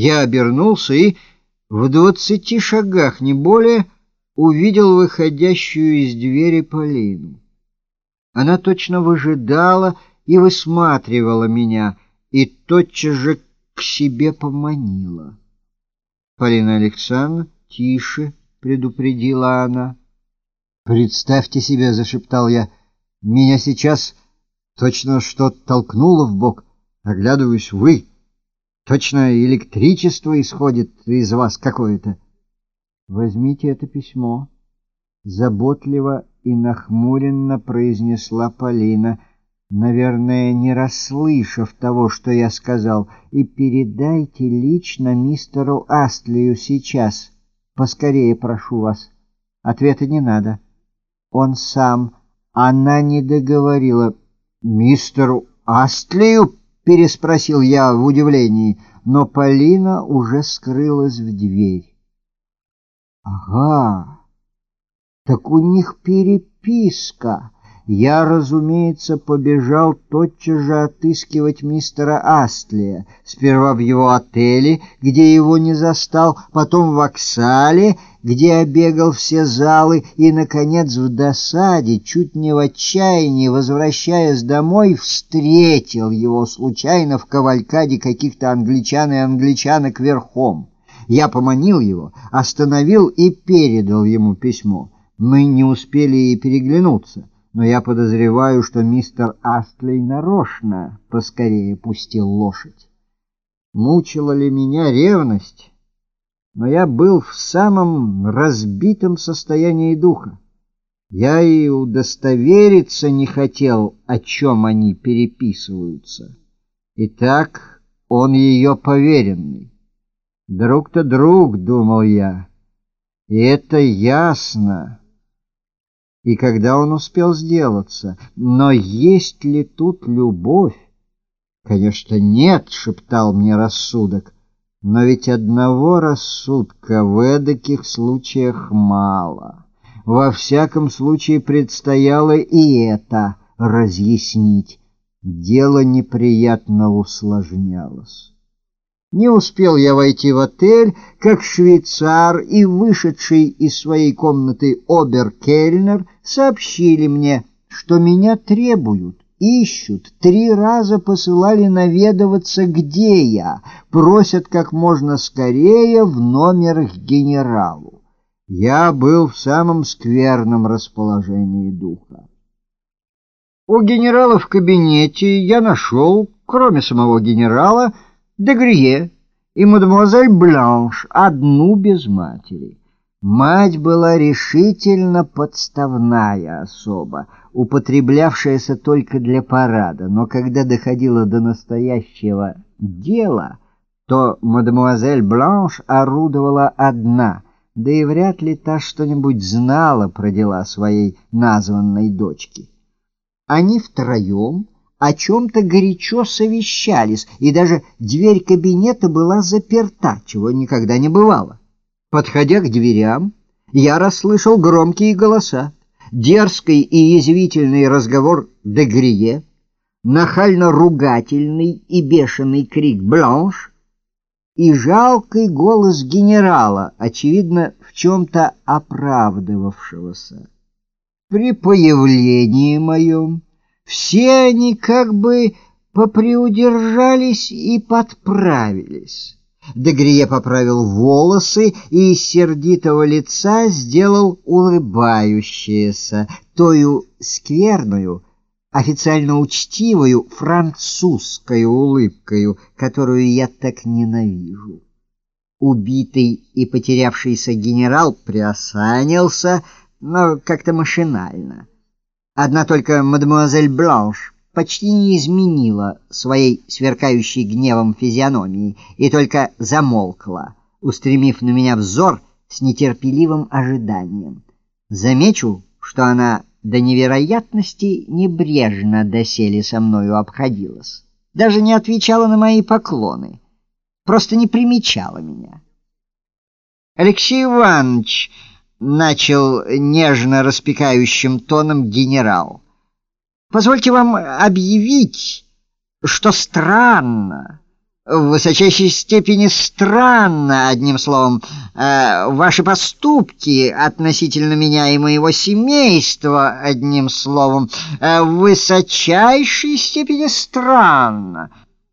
Я обернулся и в двадцати шагах, не более, увидел выходящую из двери Полину. Она точно выжидала и высматривала меня, и тотчас же к себе поманила. Полина Александровна, тише, предупредила она. «Представьте себе», — зашептал я, — «меня сейчас точно что-то толкнуло в бок. Оглядываюсь, вы...» Точно электричество исходит из вас какое-то. Возьмите это письмо. Заботливо и нахмуренно произнесла Полина, наверное, не расслышав того, что я сказал, и передайте лично мистеру Астлию сейчас. Поскорее прошу вас. Ответа не надо. Он сам. Она не договорила. Мистеру Астлию? Переспросил я в удивлении, но Полина уже скрылась в дверь. Ага, так у них переписка. Я, разумеется, побежал тотчас же отыскивать мистера Астлия. Сперва в его отеле, где его не застал, потом в Оксале, где обегал все залы, и, наконец, в досаде, чуть не в отчаянии, возвращаясь домой, встретил его случайно в кавалькаде каких-то англичан и англичанок верхом. Я поманил его, остановил и передал ему письмо. Мы не успели и переглянуться но я подозреваю, что мистер Астлей нарочно поскорее пустил лошадь. Мучила ли меня ревность? Но я был в самом разбитом состоянии духа. Я и удостовериться не хотел, о чем они переписываются. Итак, он ее поверенный. Друг-то друг, думал я, и это ясно и когда он успел сделаться. Но есть ли тут любовь? Конечно, нет, шептал мне рассудок. Но ведь одного рассудка в эдаких случаях мало. Во всяком случае предстояло и это разъяснить. Дело неприятно усложнялось. Не успел я войти в отель, как швейцар и вышедший из своей комнаты обер-кельнер сообщили мне, что меня требуют, ищут, три раза посылали наведываться, где я, просят как можно скорее в номер к генералу. Я был в самом скверном расположении духа. У генерала в кабинете я нашел, кроме самого генерала, Дегрие и мадемуазель Бланш, одну без матери. Мать была решительно подставная особа, употреблявшаяся только для парада, но когда доходило до настоящего дела, то мадемуазель Бланш орудовала одна, да и вряд ли та что-нибудь знала про дела своей названной дочки. Они втроем о чем-то горячо совещались, и даже дверь кабинета была заперта, чего никогда не бывало. Подходя к дверям, я расслышал громкие голоса, дерзкий и язвительный разговор Дегрие, нахально-ругательный и бешеный крик Бланш и жалкий голос генерала, очевидно, в чем-то оправдывавшегося. При появлении моем все они как бы поприудержались и подправились. Дегрие поправил волосы и из сердитого лица сделал улыбающееся, тою скверную, официально учтивую французской улыбкою, которую я так ненавижу. Убитый и потерявшийся генерал приосанился, но как-то машинально. Одна только мадемуазель Бланш почти не изменила своей сверкающей гневом физиономии и только замолкла, устремив на меня взор с нетерпеливым ожиданием. Замечу, что она до невероятности небрежно доселе со мною обходилась, даже не отвечала на мои поклоны, просто не примечала меня. Алексей Иванович начал нежно распекающим тоном генерал. Позвольте вам объявить, что странно, в высочайшей степени странно, одним словом, э, ваши поступки относительно меня и моего семейства, одним словом, э, в высочайшей степени странно».